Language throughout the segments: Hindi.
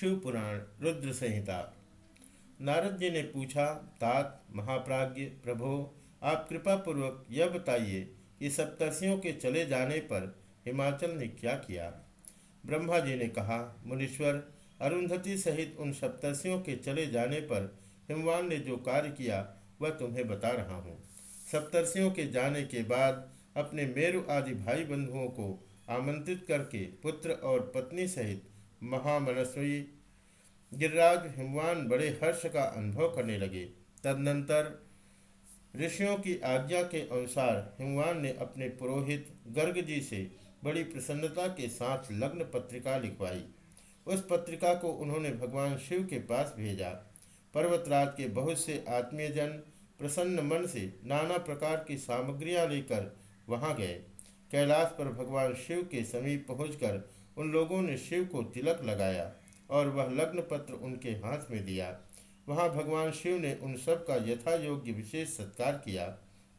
शिव पुराण रुद्र संहिता नारद जी ने पूछा, तात महाप्राज्य प्रभो, आप कृपा पूर्वक यह बताइए कि सप्तर्षियों के चले जाने पर हिमाचल ने क्या किया? ब्रह्मा जी ने कहा, मुनीश्वर, अरुंधति सहित उन सप्तर्षियों के चले जाने पर हिमवान ने जो कार्य किया, वह तुम्हें बता रहा हूँ। सप्तर्षियों के जाने के बाद अपने मेरु आदि भाई बंधुओं को आमंत्रित करके पुत्र और पत्नी सहित महामनस्वी गिरिराज हिमवान बड़े हर्ष का अनुभव करने लगे। तदनंतर ऋषियों की आज्ञा के अनुसार हिमवान ने अपने पुरोहित गर्ग जी से बड़ी प्रसन्नता के साथ लग्न पत्रिका लिखवाई। उस पत्रिका को उन्होंने भगवान शिव के पास भेजा। पर्वतराज के बहुत से आत्मीयजन प्रसन्न मन से नाना प्रकार की सामग्रियाँ लेकर वहाँ गए। कैलाश पर भगवान शिव के समीप पहुंचकर उन लोगों ने शिव को तिलक लगाया और वह लग्न पत्र उनके हाथ में दिया वहाँ भगवान शिव ने उन सब का यथा योग्य विशेष सत्कार किया।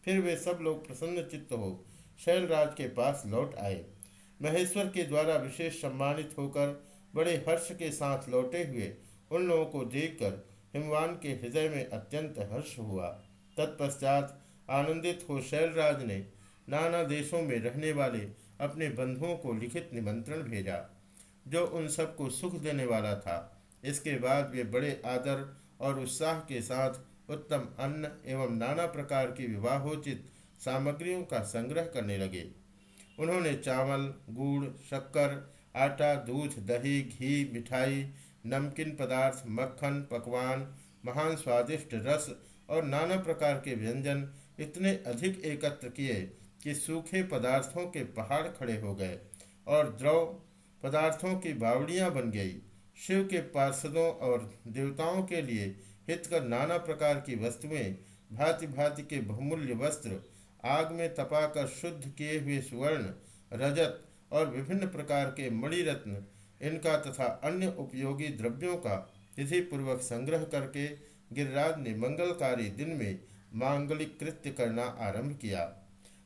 फिर वे सब लोग प्रसन्न चित्त हो शैलराज के पास लौट आए। महेश्वर के द्वारा विशेष सम्मानित होकर बड़े हर्ष के साथ लौटे हुए उन लोगों को देखकर हिमवान के हृदय में अत्यंत हर्ष हुआ। तत्पश्चात आनंदित हो शैलराज ने नाना देशों में रहने वाले अपने बंधुओं को लिखित निमंत्रण भेजा, जो उन सबको सुख देने वाला था। इसके बाद वे बड़े आदर और उत्साह के साथ उत्तम अन्न एवं नाना प्रकार की विवाहोचित सामग्रियों का संग्रह करने लगे। उन्होंने चावल, गुड़, शक्कर, आटा, दूध, दही, घी, मिठाई, नमकीन पदार्थ, मक्खन, पकवान, महान स्वादिष्ट रस और नाना प्रकार के व्यंजन इतने अधिक एकत्र किए कि सूखे पदार्थों के पहाड़ खड़े हो गए और द्रव पदार्थों की बावड़ियाँ बन गई। शिव के पार्षदों और देवताओं के लिए हितकर नाना प्रकार की वस्तुएँ भांति भांति के बहुमूल्य वस्त्र, आग में तपाकर शुद्ध किए हुए सुवर्ण, रजत और विभिन्न प्रकार के मणिरत्न, इनका तथा अन्य उपयोगी द्रव्यों का तिथि पूर्वक संग्रह करके गिरिराज ने मंगलकारी दिन में मांगलिक कृत्य करना आरंभ किया।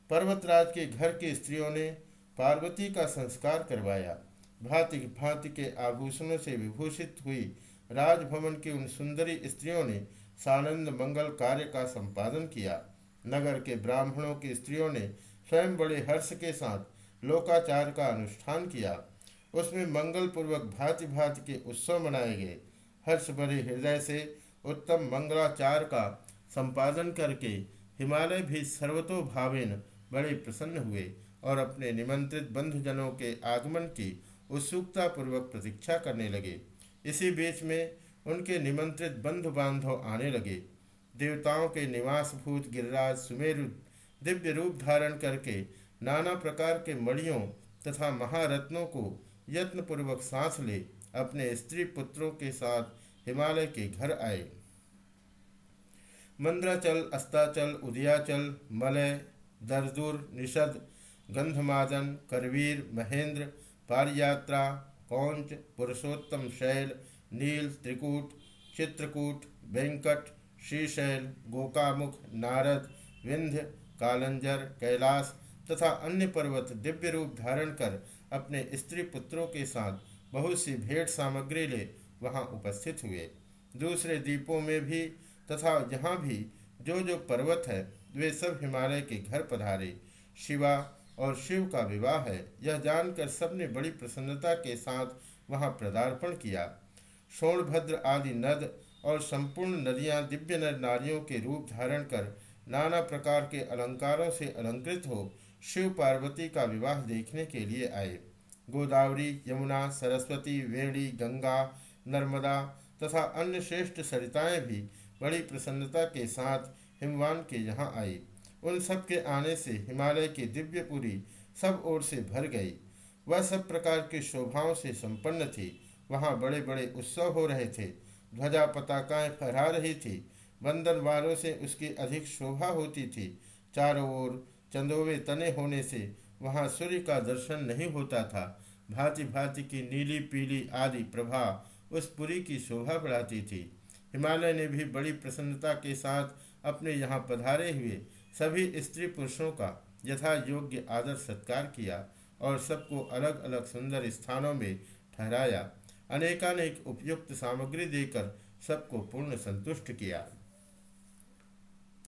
पर्वतराज के घर की स्त्रियों ने पार्वती का संस्कार करवाया। भांति भांति के आभूषणों से विभूषित हुई राजभवन की उन सुंदरी स्त्रियों ने सानंद मंगल कार्य का संपादन किया। नगर के ब्राह्मणों की स्त्रियों ने स्वयं बड़े हर्ष के साथ लोकाचार का अनुष्ठान किया। उसमें मंगल पूर्वक भांति भांति के उत्सव मनाए गए। हर्ष भरे हृदय से उत्तम मंगलाचार का संपादन करके हिमालय भी सर्वतोभावेन बड़े प्रसन्न हुए और अपने निमंत्रित बंधुजनों के आगमन की उत्सुकता पूर्वक प्रतीक्षा करने लगे। इसी बीच में उनके निमंत्रित बंधु बांधव आने लगे। देवताओं के निवास भूत गिरिराज सुमेरु दिव्य रूप धारण करके नाना प्रकार के मणियों तथा महारत्नों को यत्न पूर्वक सांस ले अपने स्त्री पुत्रों के साथ हिमालय के घर आए। मंद्राचल, अस्ताचल, उदयाचल, मलय दरदुर निषद गंधमादन करवीर, महेंद्र, पारियात्रा, कौंच, पुरुषोत्तम शैल, नील, त्रिकूट, चित्रकूट, वेंकट, श्रीशैल, गोकामुख, नारद, विंध्य, कालंजर, कैलाश तथा अन्य पर्वत दिव्य रूप धारण कर अपने स्त्री पुत्रों के साथ बहुत सी भेंट सामग्री ले वहाँ उपस्थित हुए। दूसरे द्वीपों में भी तथा यहाँ भी जो जो पर्वत है वे सब हिमालय के घर पधारे। शिवा और शिव का विवाह है। यह जानकर सबने बड़ी प्रसन्नता के साथ वहाँ प्रदार्पण किया। सोनभद्र आदि नद और संपूर्ण नदियाँ दिव्य नर नारियों के रूप धारण कर नाना प्रकार के अलंकारों से अलंकृत हो शिव पार्वती का विवाह देखने के लिए आए। गोदावरी, यमुना, सरस्वती, वेणी, गंगा, नर्मदा तथा अन्य श्रेष्ठ सरिताएँ भी बड़ी प्रसन्नता के साथ हिमवान के यहाँ आई। उन सब के आने से हिमालय की दिव्यपुरी सब ओर से भर गई। वह सब प्रकार की शोभाओं से संपन्न थी। वहाँ बड़े बड़े उत्सव हो रहे थे। ध्वजा पताकाएँ फहरा रही थी। बंदन वालों से उसकी अधिक शोभा होती थी। चारों ओर चंदोवे तने होने से वहाँ सूर्य का दर्शन नहीं होता था। भांति भांति की नीली, पीली आदि प्रभा उस पुरी की शोभा बढ़ाती थी। हिमालय ने भी बड़ी प्रसन्नता के साथ अपने यहाँ पधारे हुए सभी स्त्री पुरुषों का यथा योग्य आदर सत्कार किया और सबको अलग अलग सुंदर स्थानों में ठहराया। अनेकानेक उपयुक्त सामग्री देकर सबको पूर्ण संतुष्ट किया।